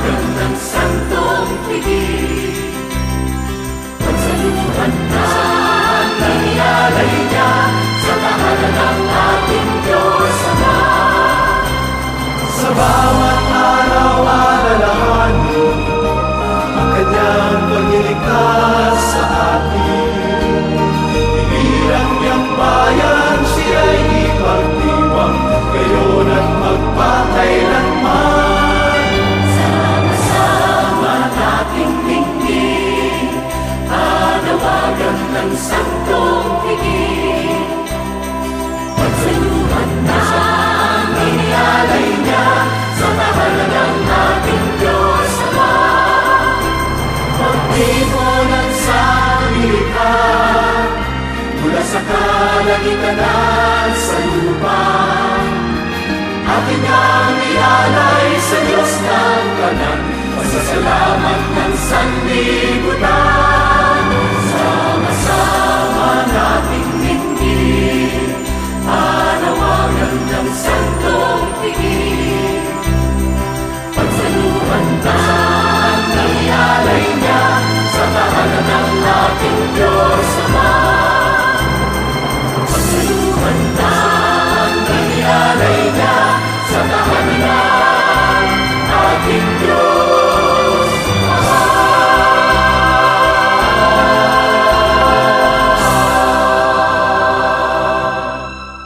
Araw ng Santong Pigil Pagsalubungan na Nangyalay niya Sa tahanan ng kalangitan sa lupa. Akin ang ialay sa Diyos ng kanan, pasasalamat.